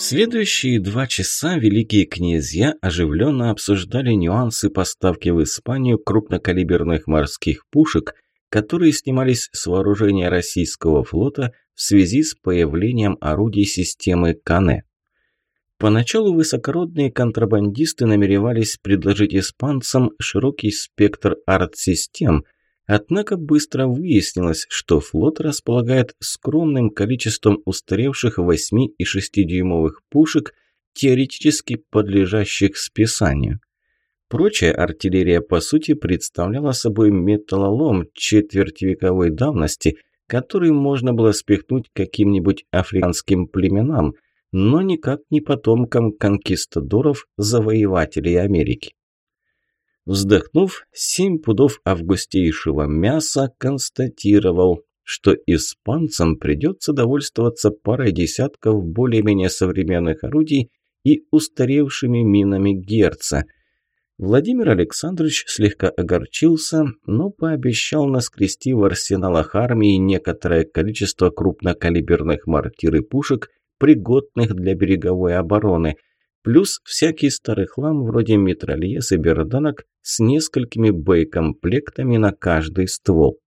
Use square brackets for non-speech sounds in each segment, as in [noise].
Следующие два часа великие князья оживленно обсуждали нюансы поставки в Испанию крупнокалиберных морских пушек, которые снимались с вооружения российского флота в связи с появлением орудий системы Кане. Поначалу высокородные контрабандисты намеревались предложить испанцам широкий спектр арт-систем – Однако быстро выяснилось, что флот располагает скромным количеством устаревших 8 и 6-дюймовых пушек, теоретически подлежащих списанию. Прочая артиллерия, по сути, представляла собой металлолом четвертьвековой давности, который можно было спихнуть каким-нибудь африканским племенам, но никак не потомкам конкистадоров, завоевателей Америки. Вздохнув, семь пудов августейшего мяса констатировал, что испанцам придется довольствоваться парой десятков более-менее современных орудий и устаревшими минами Герца. Владимир Александрович слегка огорчился, но пообещал наскрести в арсеналах армии некоторое количество крупнокалиберных мортир и пушек, пригодных для береговой обороны – плюс всякий старый хлам вроде метрольез и берданок с несколькими боекомплектами на каждый ствол.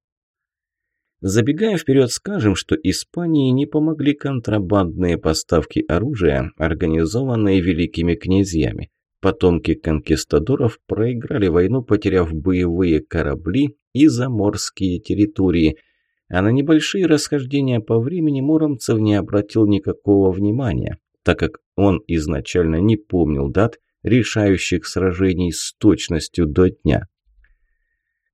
Забегая вперед, скажем, что Испании не помогли контрабандные поставки оружия, организованные великими князьями. Потомки конкистадоров проиграли войну, потеряв боевые корабли и заморские территории, а на небольшие расхождения по времени Муромцев не обратил никакого внимания так как он изначально не помнил дат решающих сражений с точностью до дня.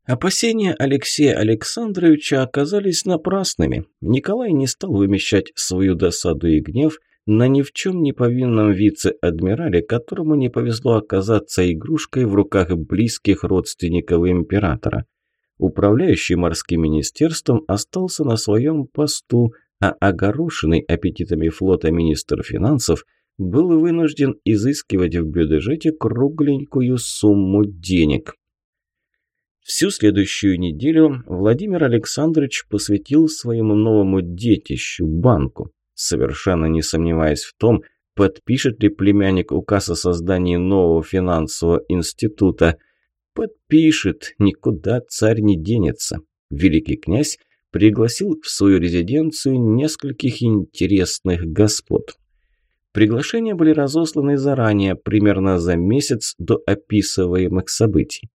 Опасения Алексея Александровича оказались напрасными. Николай не стал вымещать свою досаду и гнев на ни в чем не повинном вице-адмирале, которому не повезло оказаться игрушкой в руках близких родственников императора. Управляющий морским министерством остался на своем посту – а огорошенный аппетитами флота министр финансов был вынужден изыскивать в бюджете кругленькую сумму денег. Всю следующую неделю Владимир Александрович посвятил своему новому детищу, банку, совершенно не сомневаясь в том, подпишет ли племянник указ о создании нового финансового института. Подпишет, никуда царь не денется. Великий князь пригласил в свою резиденцию нескольких интересных господ. Приглашения были разосланы заранее, примерно за месяц до описываемых событий.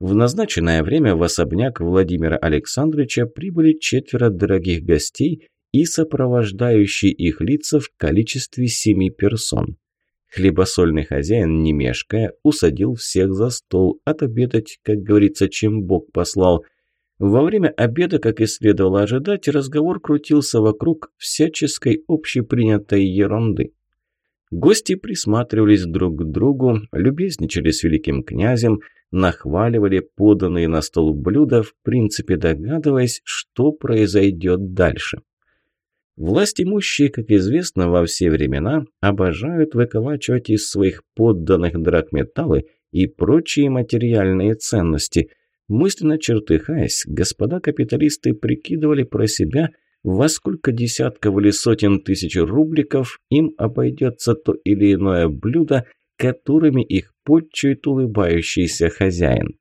В назначенное время в особняк Владимира Александровича прибыли четверо дорогих гостей и сопровождающие их лица в количестве семи персон. Хлебосольный хозяин, не мешкая, усадил всех за стол, отобедать, как говорится, чем Бог послал – во время обеда, как и следовало ожидать, разговор крутился вокруг всяческой общепринятой ерунды. Гости присматривались друг к другу, любезничали с великим князем, нахваливали поданные на стол блюда, в принципе догадываясь, что произойдет дальше. Власть имущие, как известно, во все времена обожают выколачивать из своих подданных драгметаллы и прочие материальные ценности – Мысленно чертыхаясь, господа капиталисты прикидывали про себя, во сколько десятков или сотен тысяч рубликов им обойдется то или иное блюдо, которыми их подчует улыбающийся хозяин.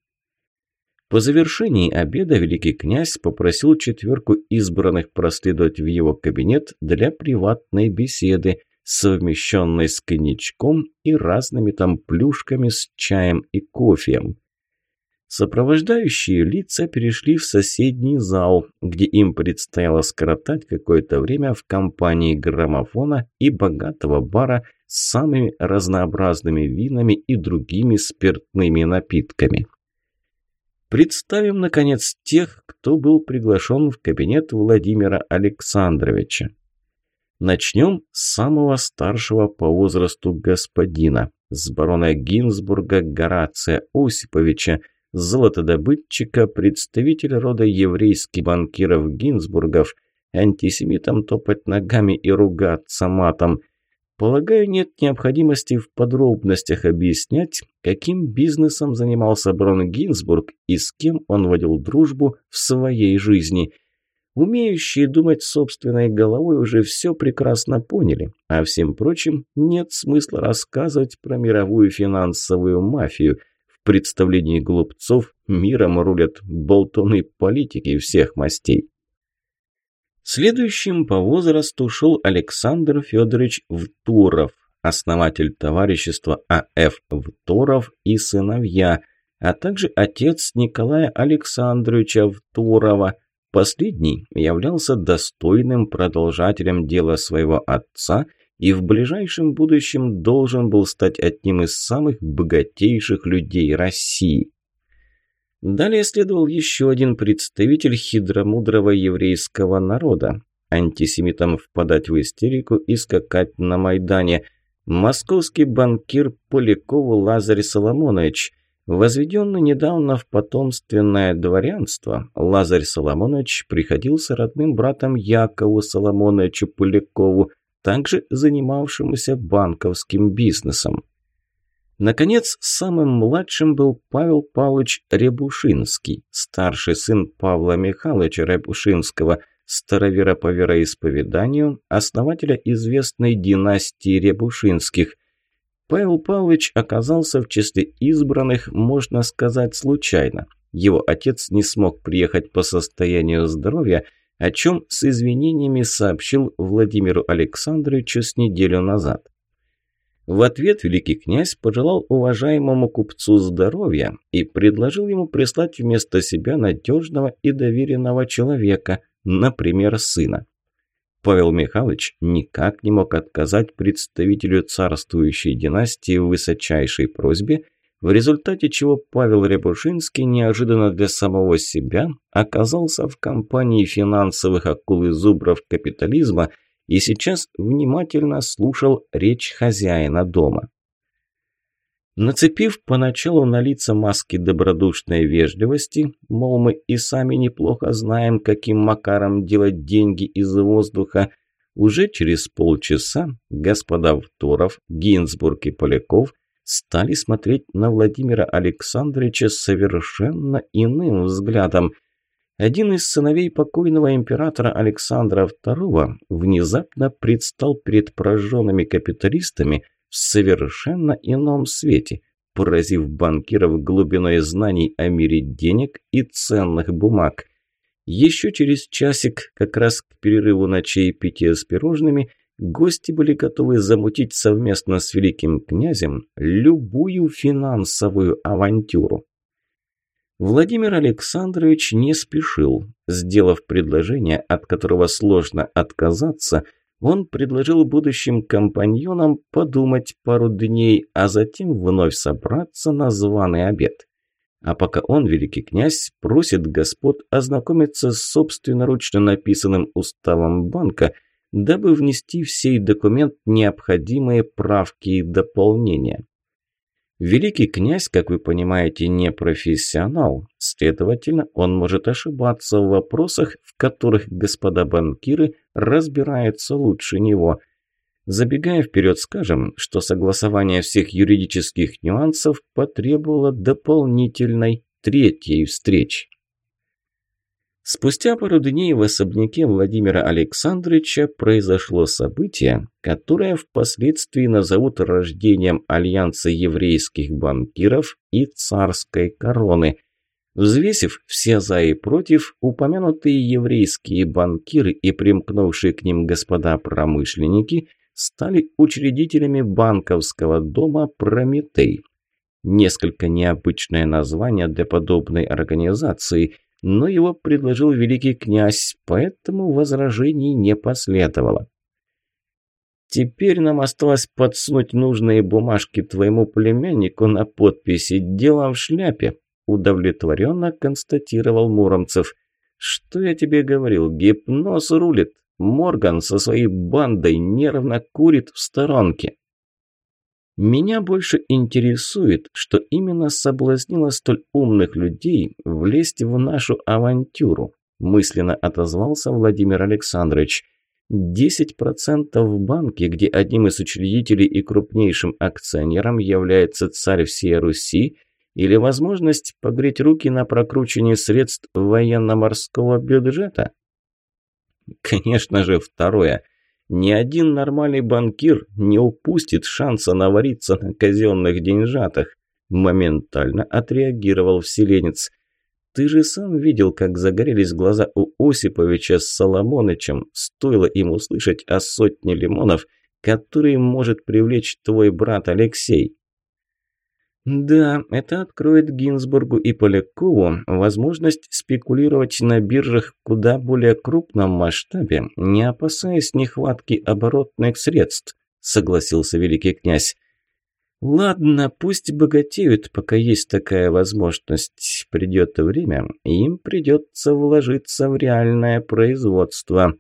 По завершении обеда великий князь попросил четверку избранных проследовать в его кабинет для приватной беседы, совмещенной с коньячком и разными там плюшками с чаем и кофеем. Сопровождающие лица перешли в соседний зал, где им предстояло скоротать какое-то время в компании граммофона и богатого бара с самыми разнообразными винами и другими спиртными напитками. Представим, наконец, тех, кто был приглашен в кабинет Владимира Александровича. Начнем с самого старшего по возрасту господина, с барона Гинзбурга Горация Осиповича, золотодобытчика, представителя рода еврейских банкиров Гинзбургов, антисемитам топать ногами и ругаться матом. Полагаю, нет необходимости в подробностях объяснять, каким бизнесом занимался барон Гинзбург и с кем он водил дружбу в своей жизни. Умеющие думать собственной головой уже все прекрасно поняли, а всем прочим нет смысла рассказывать про мировую финансовую мафию. Представлении глупцов миром рулят болтуны политики всех мастей. Следующим по возрасту шел Александр Федорович Втуров, основатель товарищества А.Ф. Второв и сыновья, а также отец Николая Александровича Втурова. Последний являлся достойным продолжателем дела своего отца и в ближайшем будущем должен был стать одним из самых богатейших людей России. Далее следовал еще один представитель хитромудрого еврейского народа. Антисемитам впадать в истерику и скакать на Майдане – Московский банкир Поляков Лазарь Соломонович. Возведенный недавно в потомственное дворянство, Лазарь Соломонович приходился родным братом Якову Соломоновичу Полякову, также занимавшемуся банковским бизнесом. Наконец, самым младшим был Павел Павлович Рябушинский, старший сын Павла Михайловича Рябушинского – старовера по вероисповеданию, основателя известной династии Рябушинских. Павел Павлович оказался в числе избранных, можно сказать, случайно. Его отец не смог приехать по состоянию здоровья, о чем с извинениями сообщил Владимиру Александровичу с неделю назад. В ответ великий князь пожелал уважаемому купцу здоровья и предложил ему прислать вместо себя надежного и доверенного человека, например, сына. Павел Михайлович никак не мог отказать представителю царствующей династии в высочайшей просьбе, в результате чего Павел Рябушинский неожиданно для самого себя оказался в компании финансовых акул и зубров капитализма и сейчас внимательно слушал речь хозяина дома. Нацепив поначалу на лица маски добродушной вежливости, мол, мы и сами неплохо знаем, каким макаром делать деньги из воздуха, уже через полчаса господа Второв, Гинзбург и Поляков стали смотреть на Владимира Александровича совершенно иным взглядом. Один из сыновей покойного императора Александра II внезапно предстал перед прожженными капиталистами – в совершенно ином свете, поразив банкиров глубиной знаний о мире денег и ценных бумаг. Еще через часик, как раз к перерыву на чаепитие с пирожными, гости были готовы замутить совместно с великим князем любую финансовую авантюру. Владимир Александрович не спешил. Сделав предложение, от которого сложно отказаться, он предложил будущим компаньонам подумать пару дней, а затем вновь собраться на званый обед. А пока он, великий князь, просит господ ознакомиться с собственноручно написанным уставом банка, дабы внести в сей документ необходимые правки и дополнения. Великий князь, как вы понимаете, не профессионал, следовательно, он может ошибаться в вопросах, в которых господа банкиры разбираются лучше него. Забегая вперед, скажем, что согласование всех юридических нюансов потребовало дополнительной третьей встречи. Спустя пару дней в особняке Владимира Александровича произошло событие, которое впоследствии назовут рождением Альянса еврейских банкиров и царской короны. Взвесив все «за» и «против», упомянутые еврейские банкиры и примкнувшие к ним господа-промышленники стали учредителями банковского дома «Прометей». Несколько необычное название для подобной организации – но его предложил великий князь, поэтому возражений не последовало. «Теперь нам осталось подсунуть нужные бумажки твоему племяннику на подписи «Дело в шляпе», – удовлетворенно констатировал Муромцев. «Что я тебе говорил? Гипноз рулит. Морган со своей бандой нервно курит в сторонке». Меня больше интересует, что именно соблазнило столь умных людей влезть в нашу авантюру, мысленно отозвался Владимир Александрович. 10% в банке, где одним из учредителей и крупнейшим акционером является царь всей Руси, или возможность погреть руки на прокручивание средств военно-морского бюджета? Конечно же, второе. Ни один нормальный банкир не упустит шанса навариться на казенных деньжатах. Моментально отреагировал вселенец. Ты же сам видел, как загорелись глаза у Осиповича с Соломонычем, стоило им услышать о сотне лимонов, которые может привлечь твой брат Алексей. Да, это откроет Гинзбургу и Полякову возможность спекулировать на биржах куда более крупном масштабе, не опасаясь нехватки оборотных средств, согласился великий князь. Ладно, пусть богатеют, пока есть такая возможность. Придет время, им придется вложиться в реальное производство.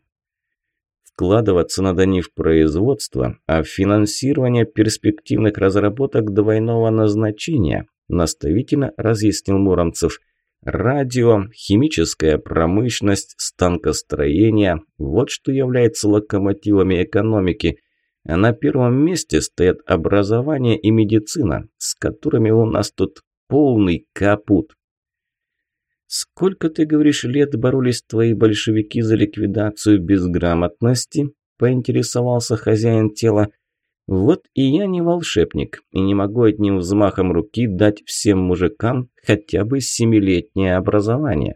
Вкладываться надо не в производство, а в финансирование перспективных разработок двойного назначения, наставительно разъяснил Муромцев. Радио, химическая промышленность, станкостроение – вот что является локомотивами экономики. На первом месте стоят образование и медицина, с которыми у нас тут полный капут. «Сколько, ты говоришь, лет боролись твои большевики за ликвидацию безграмотности?» – поинтересовался хозяин тела. «Вот и я не волшебник, и не могу одним взмахом руки дать всем мужикам хотя бы семилетнее образование».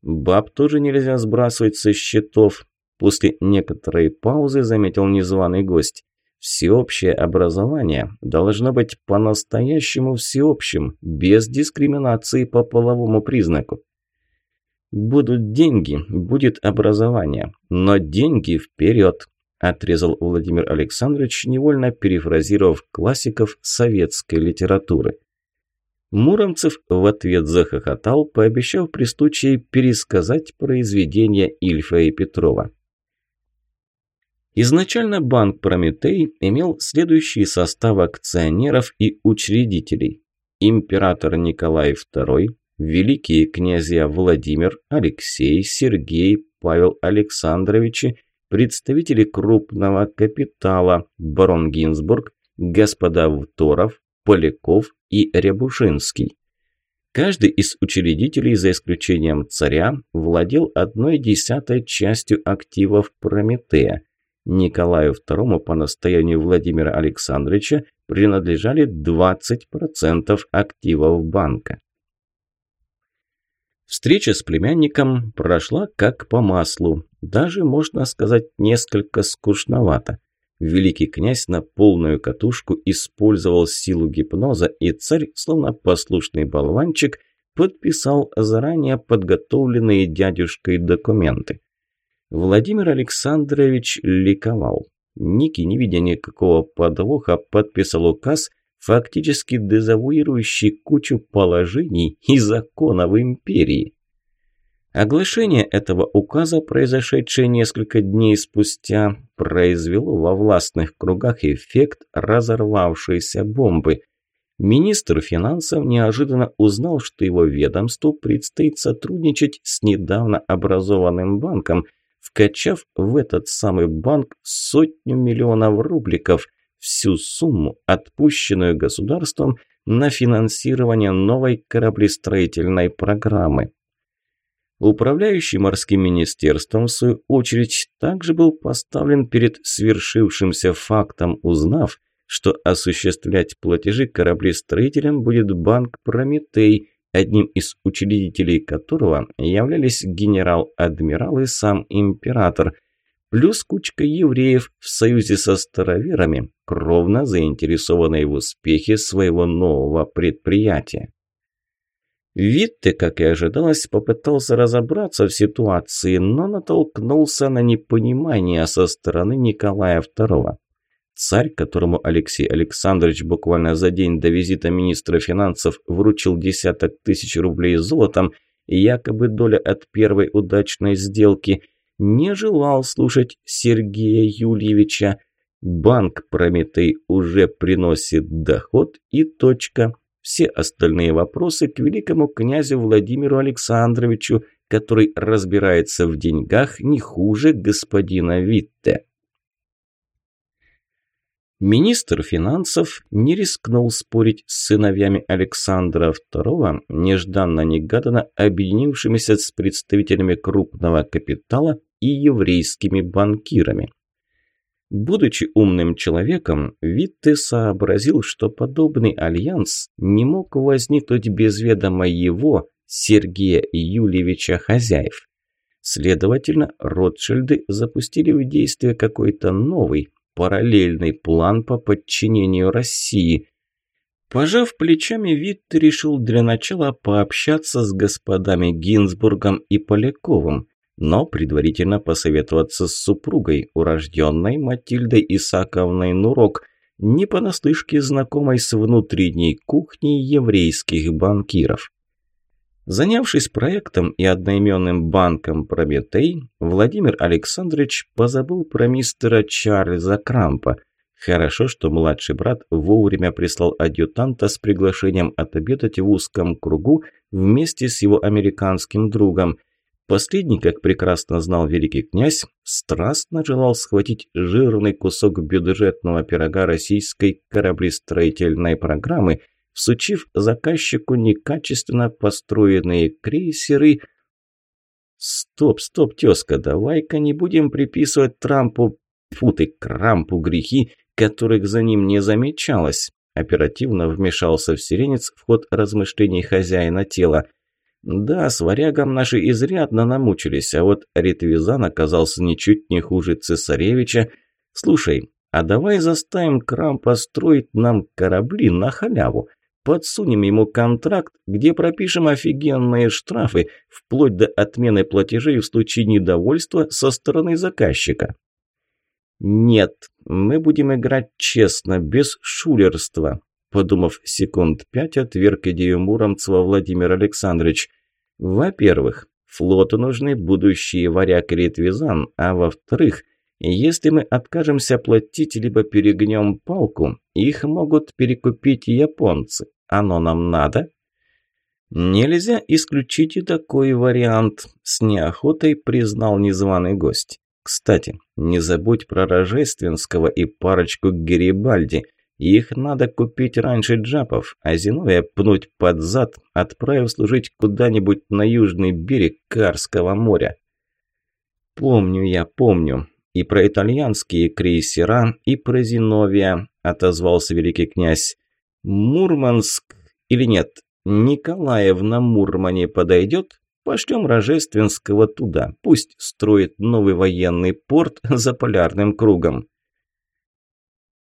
«Баб тоже нельзя сбрасывать со счетов», – после некоторой паузы заметил незваный гость. Всеобщее образование должно быть по-настоящему всеобщим, без дискриминации по половому признаку. «Будут деньги, будет образование, но деньги вперед», отрезал Владимир Александрович, невольно перефразировав классиков советской литературы. Муромцев в ответ захохотал, пообещав при случае пересказать произведения Ильфа и Петрова. Изначально банк «Прометей» имел следующий состав акционеров и учредителей. Император Николай II, великие князья Владимир, Алексей, Сергей, Павел Александровичи, представители крупного капитала, барон Гинзбург, господа Второв, Поляков и Рябушинский. Каждый из учредителей, за исключением царя, владел одной десятой частью активов Прометея – Николаю II по настоянию Владимира Александровича принадлежали 20% активов банка. Встреча с племянником прошла как по маслу, даже, можно сказать, несколько скучновато. Великий князь на полную катушку использовал силу гипноза, и царь, словно послушный болванчик, подписал заранее подготовленные дядюшкой документы. Владимир Александрович ликовал. Ники, не видя никакого подвоха, подписал указ, фактически дезавуирующий кучу положений и законов империи. Оглашение этого указа, произошедшее несколько дней спустя, произвело во властных кругах эффект разорвавшейся бомбы. Министр финансов неожиданно узнал, что его ведомству предстоит сотрудничать с недавно образованным банком – вкачав в этот самый банк сотню миллионов рубликов, всю сумму, отпущенную государством на финансирование новой кораблестроительной программы. Управляющий морским министерством, в свою очередь, также был поставлен перед свершившимся фактом, узнав, что осуществлять платежи кораблестроителям будет банк «Прометей», одним из учредителей которого являлись генерал-адмирал и сам император, плюс кучка евреев в союзе со староверами, кровно заинтересованные в успехе своего нового предприятия. Витте, как и ожидалось, попытался разобраться в ситуации, но натолкнулся на непонимание со стороны Николая II. Царь, которому Алексей Александрович буквально за день до визита министра финансов вручил десяток тысяч рублей золотом, якобы доля от первой удачной сделки, не желал слушать Сергея Юльевича. Банк Прометей уже приносит доход и точка. Все остальные вопросы к великому князю Владимиру Александровичу, который разбирается в деньгах не хуже господина Витте. Министр финансов не рискнул спорить с сыновьями Александра II, нежданно-негаданно объединившимися с представителями крупного капитала и еврейскими банкирами. Будучи умным человеком, Витте сообразил, что подобный альянс не мог возникнуть без ведома его, Сергея Юльевича Хозяев. Следовательно, Ротшильды запустили в действие какой-то новый, параллельный план по подчинению России. Пожав плечами, Витте решил для начала пообщаться с господами Гинзбургом и Поляковым, но предварительно посоветоваться с супругой, урожденной Матильдой Исаковной Нурок, не понаслышке знакомой с внутренней кухней еврейских банкиров. Занявшись проектом и одноименным банком «Прометей», Владимир Александрович позабыл про мистера Чарльза Крампа. Хорошо, что младший брат вовремя прислал адъютанта с приглашением отобедать в узком кругу вместе с его американским другом – Последний, как прекрасно знал великий князь, страстно желал схватить жирный кусок бюджетного пирога российской кораблестроительной программы, всучив заказчику некачественно построенные крейсеры. «Стоп, стоп, тезка, давай-ка не будем приписывать Трампу, фу ты, Крампу грехи, которых за ним не замечалось», оперативно вмешался в сиренец в ход размышлений хозяина тела – да, с варягом наши изрядно намучились, а вот Ритвизан оказался ничуть не хуже цесаревича. Слушай, а давай заставим Крам построить нам корабли на халяву. Подсунем ему контракт, где пропишем офигенные штрафы, вплоть до отмены платежей в случае недовольства со стороны заказчика. Нет, мы будем играть честно, без шулерства. Подумав секунд пять, отверг идею Муромцева Владимир Александрович. Во-первых, флоту нужны будущие варяг и а во-вторых, если мы откажемся платить либо перегнем палку, их могут перекупить японцы. Оно нам надо? Нельзя исключить и такой вариант, с неохотой признал незваный гость. Кстати, не забудь про Рожественского и парочку Герибальди – их надо купить раньше джапов, а Зиновия пнуть под зад, отправив служить куда-нибудь на южный берег Карского моря. «Помню я, помню. И про итальянские крейсера, и про Зиновия», – отозвался великий князь. «Мурманск или нет? Николаев на Мурмане подойдет? Пошлем Рожественского туда, пусть строит новый военный порт [laughs] за полярным кругом».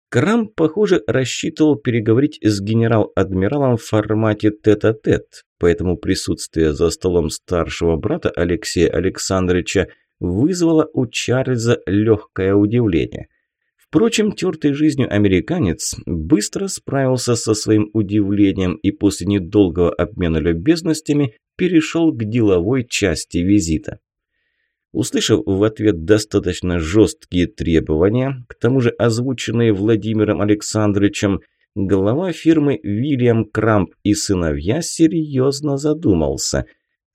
Крам, похоже, рассчитывал переговорить с генерал-адмиралом в формате тет-а-тет, -тет, поэтому присутствие за столом старшего брата Алексея Александровича вызвало у Чарльза легкое удивление. Впрочем, тертый жизнью американец быстро справился со своим удивлением и после недолгого обмена любезностями перешел к деловой части визита. Услышав в ответ достаточно жесткие требования, к тому же озвученные Владимиром Александровичем, глава фирмы Вильям Крамп и сыновья серьезно задумался.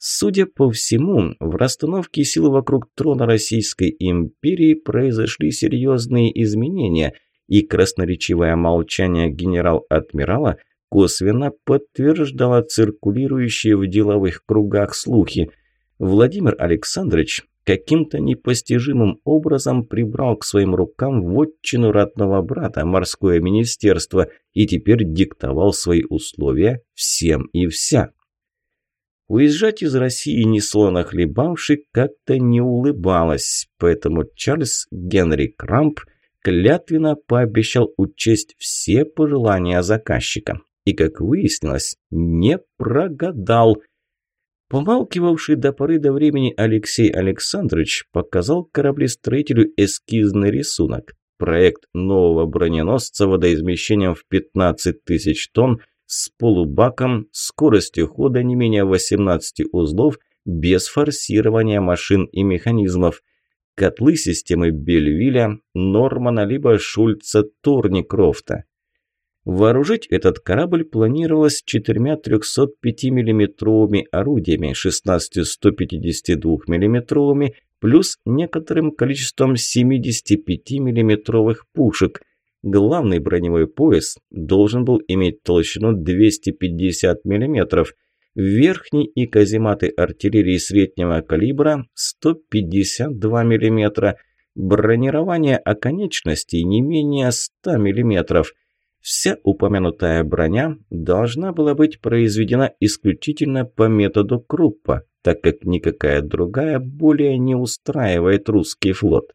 Судя по всему, в расстановке сил вокруг трона Российской империи произошли серьезные изменения, и красноречивое молчание генерал-адмирала косвенно подтверждало циркулирующие в деловых кругах слухи. Владимир Александрович каким-то непостижимым образом прибрал к своим рукам вотчину родного брата, морское министерство, и теперь диктовал свои условия всем и вся. Уезжать из России не слона хлебавший как-то не улыбалась, поэтому Чарльз Генри Крамп клятвенно пообещал учесть все пожелания заказчика. И, как выяснилось, не прогадал – Помалкивавший до поры до времени Алексей Александрович показал кораблестроителю эскизный рисунок. Проект нового броненосца водоизмещением в 15 тысяч тонн с полубаком, скоростью хода не менее 18 узлов, без форсирования машин и механизмов. Котлы системы Бельвиля, Нормана либо Шульца Торникрофта. Вооружить этот корабль планировалось четырьмя 305 миллиметровыми орудиями, 16 152 миллиметровыми плюс некоторым количеством 75 миллиметровых пушек. Главный броневой пояс должен был иметь толщину 250 миллиметров. верхний и казематы артиллерии среднего калибра 152 мм, бронирование оконечностей не менее 100 мм. Вся упомянутая броня должна была быть произведена исключительно по методу Круппа, так как никакая другая более не устраивает русский флот.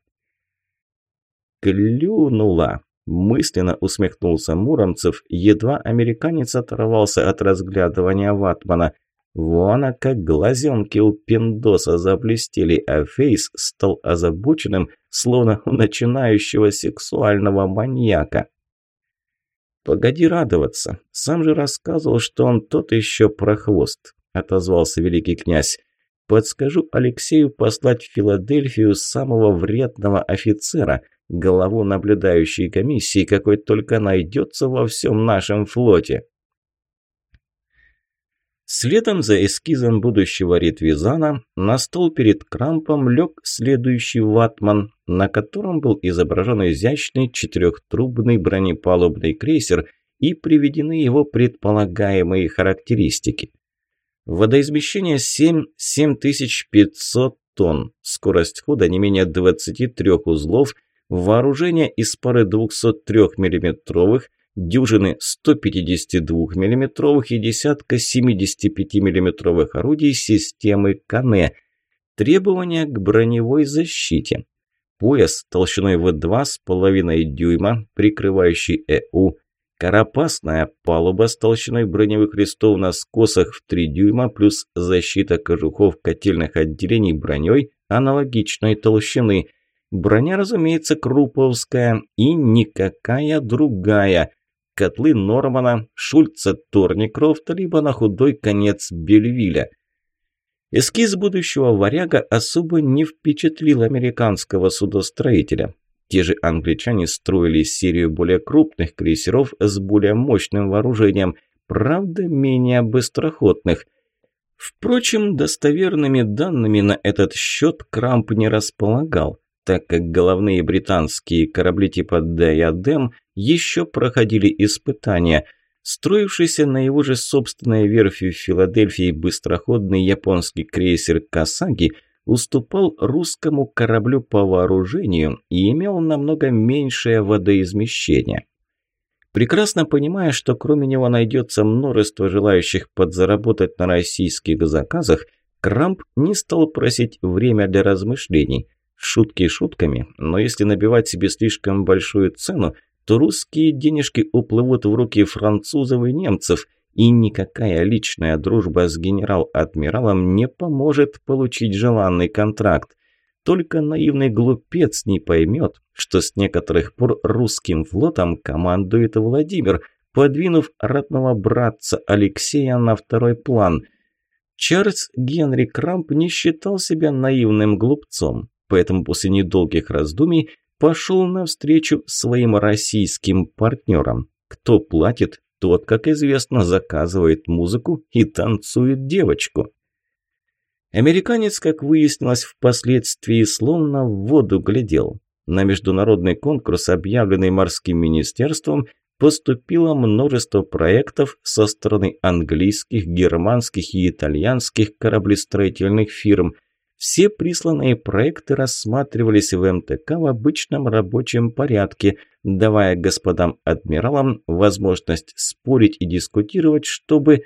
«Клюнула!» – мысленно усмехнулся Муромцев, едва американец оторвался от разглядывания ватмана. Вон, а как глазенки у пиндоса заблестели, а фейс стал озабоченным, словно у начинающего сексуального маньяка. «Погоди радоваться. Сам же рассказывал, что он тот еще прохвост», – отозвался великий князь. «Подскажу Алексею послать в Филадельфию самого вредного офицера, главу наблюдающей комиссии, какой только найдется во всем нашем флоте». Следом за эскизом будущего Ритвизана на стол перед Крампом лег следующий ватман, на котором был изображен изящный четырехтрубный бронепалубный крейсер и приведены его предполагаемые характеристики. Водоизмещение 7-7500 тонн, скорость хода не менее 23 узлов, вооружение из пары 203 миллиметровых дюжины 152 мм и десятка 75 мм орудий системы Кане. Требования к броневой защите. Пояс толщиной в 2,5 дюйма, прикрывающий ЭУ. Карапасная палуба с толщиной броневых листов на скосах в 3 дюйма плюс защита кожухов котельных отделений броней аналогичной толщины. Броня, разумеется, круповская и никакая другая котлы Нормана, Шульца Торникрофта, либо на худой конец Бельвиля. Эскиз будущего варяга особо не впечатлил американского судостроителя. Те же англичане строили серию более крупных крейсеров с более мощным вооружением, правда менее быстроходных. Впрочем, достоверными данными на этот счет Крамп не располагал так как головные британские корабли типа «Диадем» еще проходили испытания. Строившийся на его же собственной верфи в Филадельфии быстроходный японский крейсер «Касаги» уступал русскому кораблю по вооружению и имел намного меньшее водоизмещение. Прекрасно понимая, что кроме него найдется множество желающих подзаработать на российских заказах, Крамп не стал просить время для размышлений – Шутки шутками, но если набивать себе слишком большую цену, то русские денежки уплывут в руки французов и немцев, и никакая личная дружба с генерал-адмиралом не поможет получить желанный контракт. Только наивный глупец не поймет, что с некоторых пор русским флотом командует Владимир, подвинув родного братца Алексея на второй план. Чарльз Генри Крамп не считал себя наивным глупцом поэтому после недолгих раздумий пошел навстречу своим российским партнерам. Кто платит, тот, как известно, заказывает музыку и танцует девочку. Американец, как выяснилось впоследствии, словно в воду глядел. На международный конкурс, объявленный морским министерством, поступило множество проектов со стороны английских, германских и итальянских кораблестроительных фирм – все присланные проекты рассматривались в МТК в обычном рабочем порядке, давая господам адмиралам возможность спорить и дискутировать, чтобы,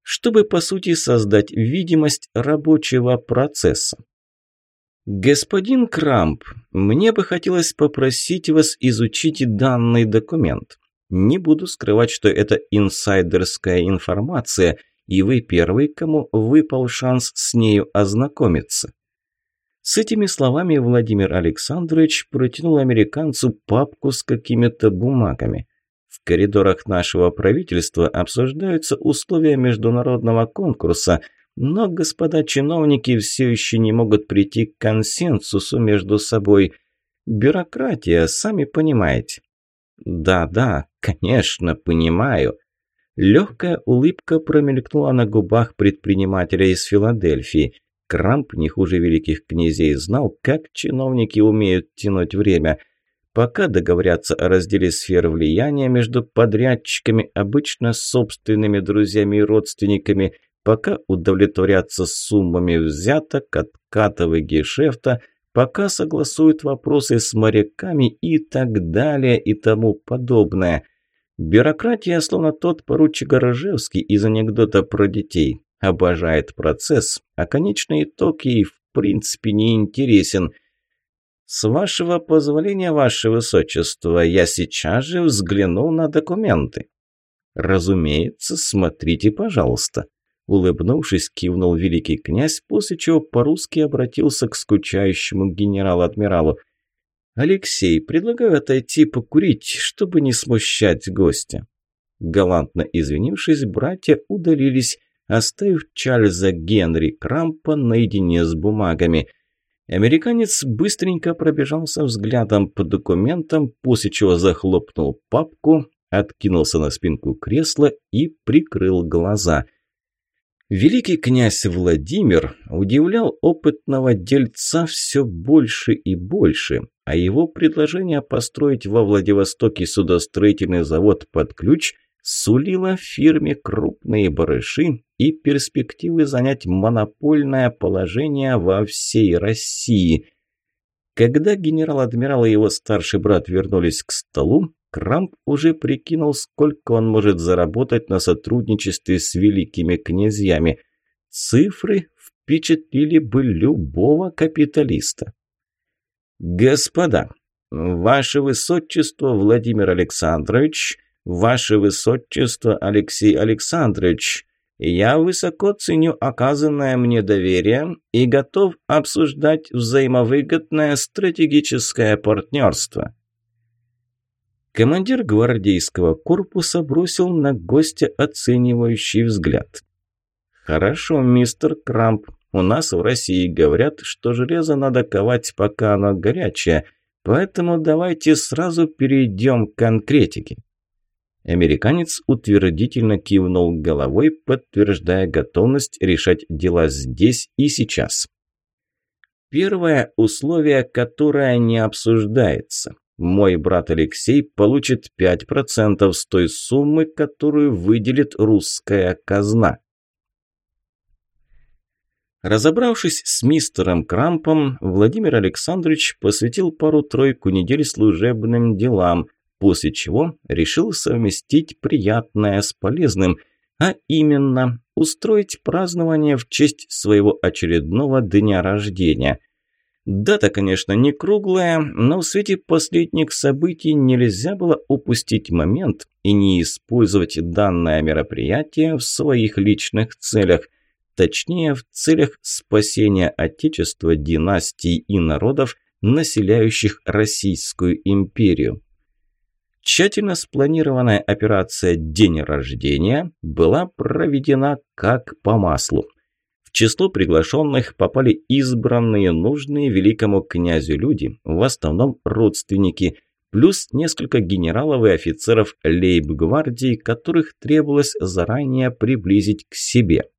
чтобы по сути создать видимость рабочего процесса. «Господин Крамп, мне бы хотелось попросить вас изучить данный документ. Не буду скрывать, что это инсайдерская информация – и вы первый, кому выпал шанс с нею ознакомиться». С этими словами Владимир Александрович протянул американцу папку с какими-то бумагами. В коридорах нашего правительства обсуждаются условия международного конкурса, но господа чиновники все еще не могут прийти к консенсусу между собой. Бюрократия, сами понимаете. Да-да, конечно, понимаю. Легкая улыбка промелькнула на губах предпринимателя из Филадельфии. Крамп, не хуже великих князей, знал, как чиновники умеют тянуть время. Пока договорятся о разделе сфер влияния между подрядчиками, обычно собственными друзьями и родственниками, пока удовлетворятся суммами взяток, откатов и гешефта, пока согласуют вопросы с моряками и так далее и тому подобное. Бюрократия, словно тот поручик Рожевский из анекдота про детей, обожает процесс, а конечный итог ей в принципе не интересен. С вашего позволения, ваше высочество, я сейчас же взглянул на документы. Разумеется, смотрите, пожалуйста. Улыбнувшись, кивнул великий князь, после чего по-русски обратился к скучающему генерал-адмиралу. «Алексей, предлагаю отойти покурить, чтобы не смущать гостя». Галантно извинившись, братья удалились, оставив Чарльза Генри Крампа наедине с бумагами. Американец быстренько пробежался взглядом по документам, после чего захлопнул папку, откинулся на спинку кресла и прикрыл глаза. Великий князь Владимир удивлял опытного дельца все больше и больше, а его предложение построить во Владивостоке судостроительный завод под ключ сулило фирме крупные барыши и перспективы занять монопольное положение во всей России. Когда генерал-адмирал и его старший брат вернулись к столу, Крамп уже прикинул, сколько он может заработать на сотрудничестве с великими князьями. Цифры впечатлили бы любого капиталиста. «Господа, ваше высочество Владимир Александрович, ваше высочество Алексей Александрович, я высоко ценю оказанное мне доверие и готов обсуждать взаимовыгодное стратегическое партнерство». Командир гвардейского корпуса бросил на гостя оценивающий взгляд. «Хорошо, мистер Крамп. У нас в России говорят, что железо надо ковать, пока оно горячее, поэтому давайте сразу перейдем к конкретике». Американец утвердительно кивнул головой, подтверждая готовность решать дела здесь и сейчас. Первое условие, которое не обсуждается. Мой брат Алексей получит 5% с той суммы, которую выделит русская казна. Разобравшись с мистером Крампом, Владимир Александрович посвятил пару-тройку недель служебным делам, после чего решил совместить приятное с полезным, а именно устроить празднование в честь своего очередного дня рождения – Дата, конечно, не круглая, но в свете последних событий нельзя было упустить момент и не использовать данное мероприятие в своих личных целях. Точнее, в целях спасения Отечества, династий и народов, населяющих Российскую империю. Тщательно спланированная операция «День рождения» была проведена как по маслу – в число приглашенных попали избранные, нужные великому князю люди, в основном родственники, плюс несколько генералов и офицеров лейб-гвардии, которых требовалось заранее приблизить к себе.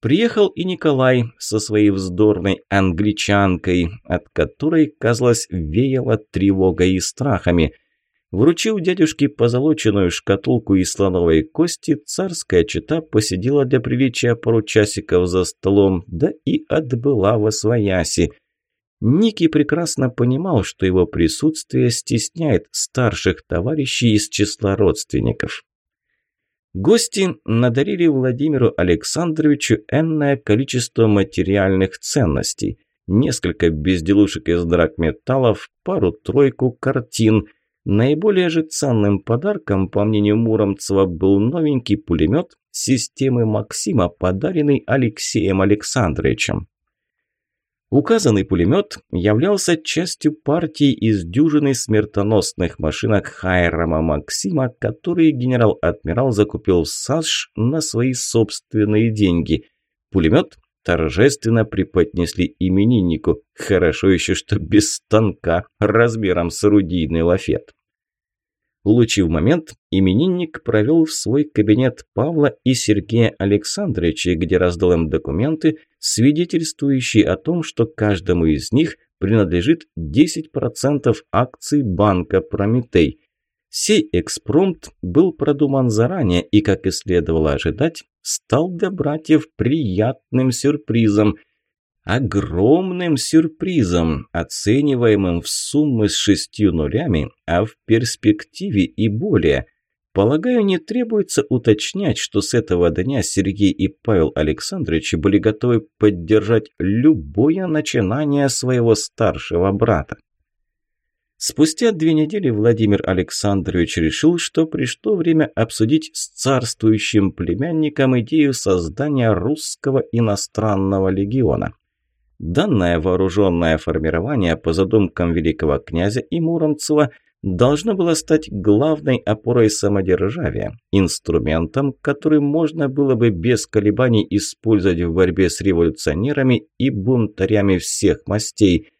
Приехал и Николай со своей вздорной англичанкой, от которой, казалось, веяло тревогой и страхами – Вручив дядюшке позолоченную шкатулку из слоновой кости, царская чета посидела для приличия пару часиков за столом, да и отбыла во свояси. Ники прекрасно понимал, что его присутствие стесняет старших товарищей из числа родственников. Гости надарили Владимиру Александровичу энное количество материальных ценностей. Несколько безделушек из драгметаллов, пару-тройку картин – Наиболее же ценным подарком, по мнению Муромцева, был новенький пулемет системы «Максима», подаренный Алексеем Александровичем. Указанный пулемет являлся частью партии из дюжины смертоносных машинок Хайрама Максима, которые генерал-адмирал закупил в САШ на свои собственные деньги. Пулемет торжественно преподнесли имениннику. Хорошо еще, что без станка размером с орудийный лафет. Улучив момент, именинник провел в свой кабинет Павла и Сергея Александровича, где раздал им документы, свидетельствующие о том, что каждому из них принадлежит 10% акций банка «Прометей». Сей экспромт был продуман заранее и, как и следовало ожидать, стал для братьев приятным сюрпризом. Огромным сюрпризом, оцениваемым в суммы с шестью нулями, а в перспективе и более. Полагаю, не требуется уточнять, что с этого дня Сергей и Павел Александровичи были готовы поддержать любое начинание своего старшего брата. Спустя две недели Владимир Александрович решил, что пришло время обсудить с царствующим племянником идею создания русского иностранного легиона. Данное вооруженное формирование по задумкам великого князя и Муромцева должно было стать главной опорой самодержавия, инструментом, который можно было бы без колебаний использовать в борьбе с революционерами и бунтарями всех мастей –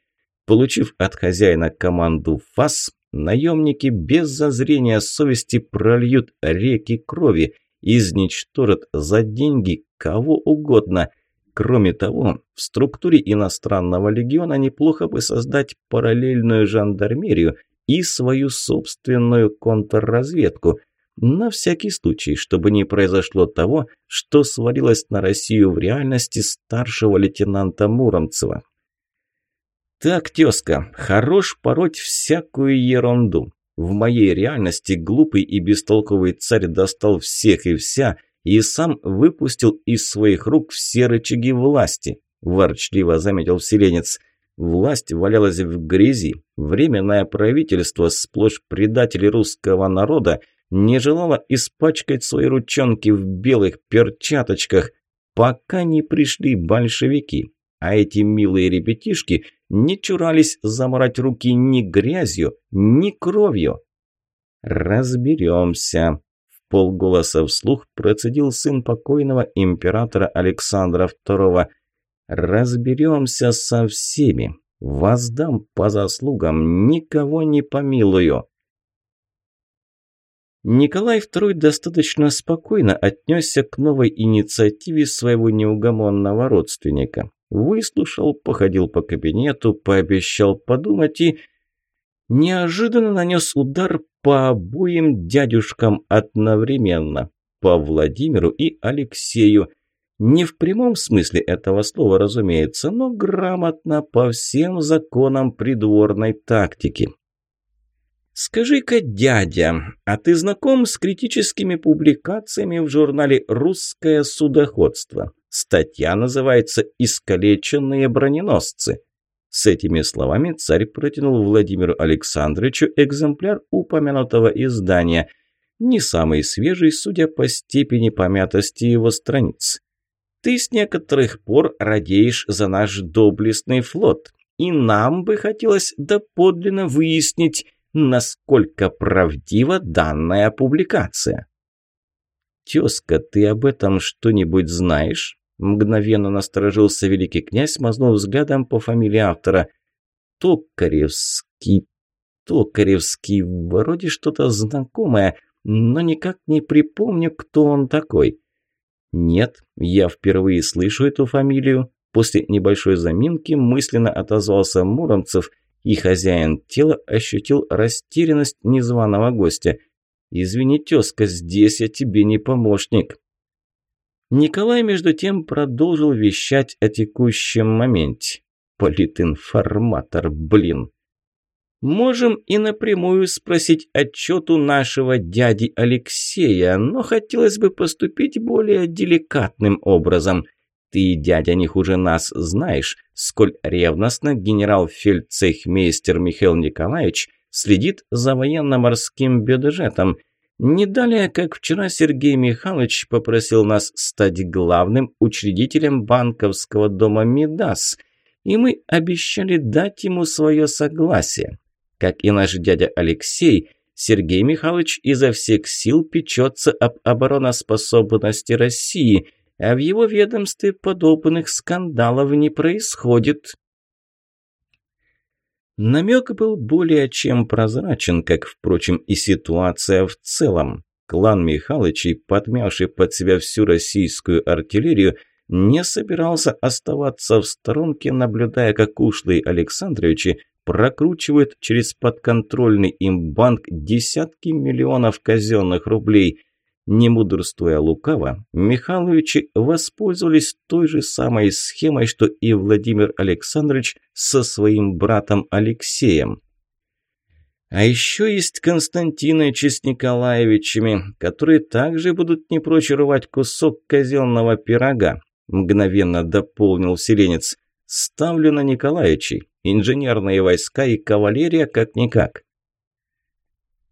Получив от хозяина команду ФАС, наемники без зазрения совести прольют реки крови, изничтожат за деньги кого угодно. Кроме того, в структуре иностранного легиона неплохо бы создать параллельную жандармерию и свою собственную контрразведку – на всякий случай, чтобы не произошло того, что свалилось на Россию в реальности старшего лейтенанта Муромцева. «Так, тезка, хорош пороть всякую ерунду. В моей реальности глупый и бестолковый царь достал всех и вся и сам выпустил из своих рук все рычаги власти», – ворчливо заметил вселенец. «Власть валялась в грязи. Временное правительство, сплошь предатели русского народа, не желало испачкать свои ручонки в белых перчаточках, пока не пришли большевики. А эти милые ребятишки не чурались заморать руки ни грязью, ни кровью. «Разберемся», – полголоса вслух процедил сын покойного императора Александра II. «Разберемся со всеми. Воздам по заслугам, никого не помилую». Николай II достаточно спокойно отнесся к новой инициативе своего неугомонного родственника. Выслушал, походил по кабинету, пообещал подумать и... Неожиданно нанес удар по обоим дядюшкам одновременно. По Владимиру и Алексею. Не в прямом смысле этого слова, разумеется, но грамотно по всем законам придворной тактики. «Скажи-ка, дядя, а ты знаком с критическими публикациями в журнале «Русское судоходство»? Статья называется «Искалеченные броненосцы». С этими словами царь протянул Владимиру Александровичу экземпляр упомянутого издания, не самый свежий, судя по степени помятости его страниц. «Ты с некоторых пор радеешь за наш доблестный флот, и нам бы хотелось доподлинно выяснить, насколько правдива данная публикация». «Тезка, ты об этом что-нибудь знаешь?» Мгновенно насторожился великий князь, мазнув взглядом по фамилии автора. Токаревский, Токаревский, вроде что-то знакомое, но никак не припомню, кто он такой. Нет, я впервые слышу эту фамилию. После небольшой заминки мысленно отозвался Муромцев, и хозяин тела ощутил растерянность незваного гостя. «Извини, тезка, здесь я тебе не помощник». Николай, между тем, продолжил вещать о текущем моменте. Политинформатор, блин. Можем и напрямую спросить отчет у нашего дяди Алексея, но хотелось бы поступить более деликатным образом. Ты, дядя, не хуже нас знаешь, сколь ревностно генерал-фельдцехмейстер Михаил Николаевич следит за военно-морским бюджетом – не далее, как вчера Сергей Михайлович попросил нас стать главным учредителем банковского дома «Мидас», и мы обещали дать ему свое согласие. Как и наш дядя Алексей, Сергей Михайлович изо всех сил печется об обороноспособности России, а в его ведомстве подобных скандалов не происходит. Намек был более чем прозрачен, как, впрочем, и ситуация в целом. Клан Михалычей, подмявший под себя всю российскую артиллерию, не собирался оставаться в сторонке, наблюдая, как ушлые Александровичи прокручивают через подконтрольный им банк десятки миллионов казенных рублей. Не мудрствуя лукаво, Михайловичи воспользовались той же самой схемой, что и Владимир Александрович со своим братом Алексеем. А еще есть Константиновичи с Николаевичами, которые также будут не прочь рвать кусок казенного пирога, мгновенно дополнил селенец. Ставлю на Николаевичей. Инженерные войска и кавалерия как-никак.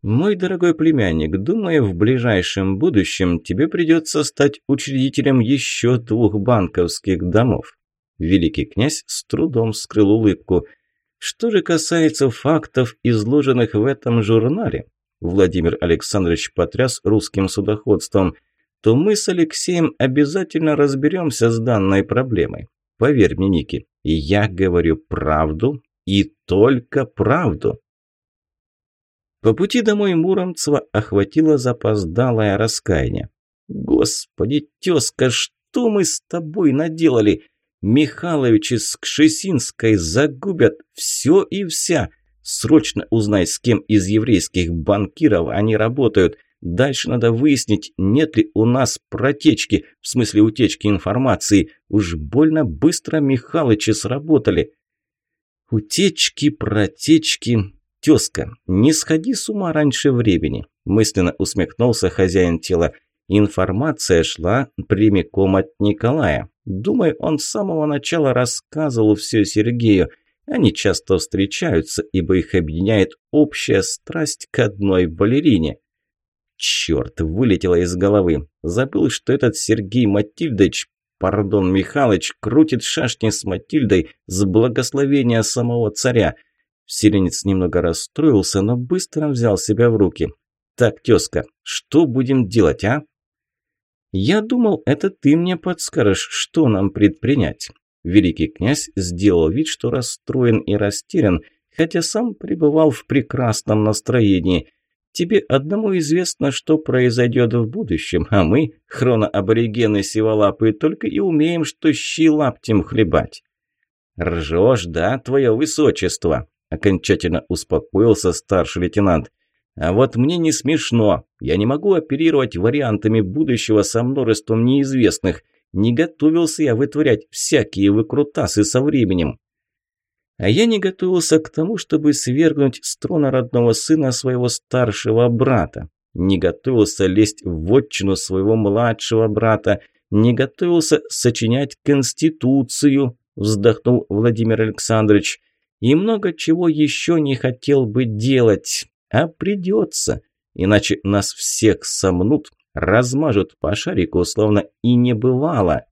Мой дорогой племянник, думаю, в ближайшем будущем тебе придется стать учредителем еще двух банковских домов. Великий князь с трудом скрыл улыбку – что же касается фактов, изложенных в этом журнале, Владимир Александрович потряс русским судоходством, то мы с Алексеем обязательно разберемся с данной проблемой. Поверь мне, Ники, я говорю правду и только правду. По пути домой Муромцева охватило запоздалое раскаяние. «Господи, тезка, что мы с тобой наделали? Михалович из Кшесинской загубят все и вся. Срочно узнай, с кем из еврейских банкиров они работают. Дальше надо выяснить, нет ли у нас протечки, в смысле утечки информации. Уж больно быстро Михалычи сработали. Утечки, протечки. Тезка, не сходи с ума раньше времени. Мысленно усмехнулся хозяин тела. Информация шла прямиком от Николая. Думаю, он с самого начала рассказывал все Сергею. Они часто встречаются, ибо их объединяет общая страсть к одной балерине. Черт, вылетело из головы. Забыл, что этот Сергей Матильдович, пардон, Михалыч, крутит шашни с Матильдой с благословения самого царя. Вселенец немного расстроился, но быстро взял себя в руки. «Так, тезка, что будем делать, а?» «Я думал, это ты мне подскажешь, что нам предпринять». Великий князь сделал вид, что расстроен и растерян, хотя сам пребывал в прекрасном настроении. Тебе одному известно, что произойдет в будущем, а мы, хроноаборигены сиволапы, только и умеем, что щи лаптем хлебать. «Ржешь, да, твое высочество?» – окончательно успокоился старший лейтенант. А вот мне не смешно. Я не могу оперировать вариантами будущего со множеством неизвестных. Не готовился я вытворять всякие выкрутасы со временем. А я не готовился к тому, чтобы свергнуть с трона родного сына своего старшего брата. Не готовился лезть в отчину своего младшего брата. Не готовился сочинять конституцию, вздохнул Владимир Александрович. И много чего еще не хотел бы делать. А придется, иначе нас всех сомнут, размажут по шарику, словно и не бывало.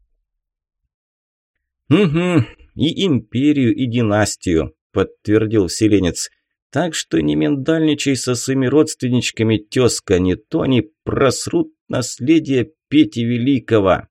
«Угу, и империю, и династию», – подтвердил селенец. «Так что не миндальничай со своими родственничками, тезка, не то они просрут наследие Пети Великого».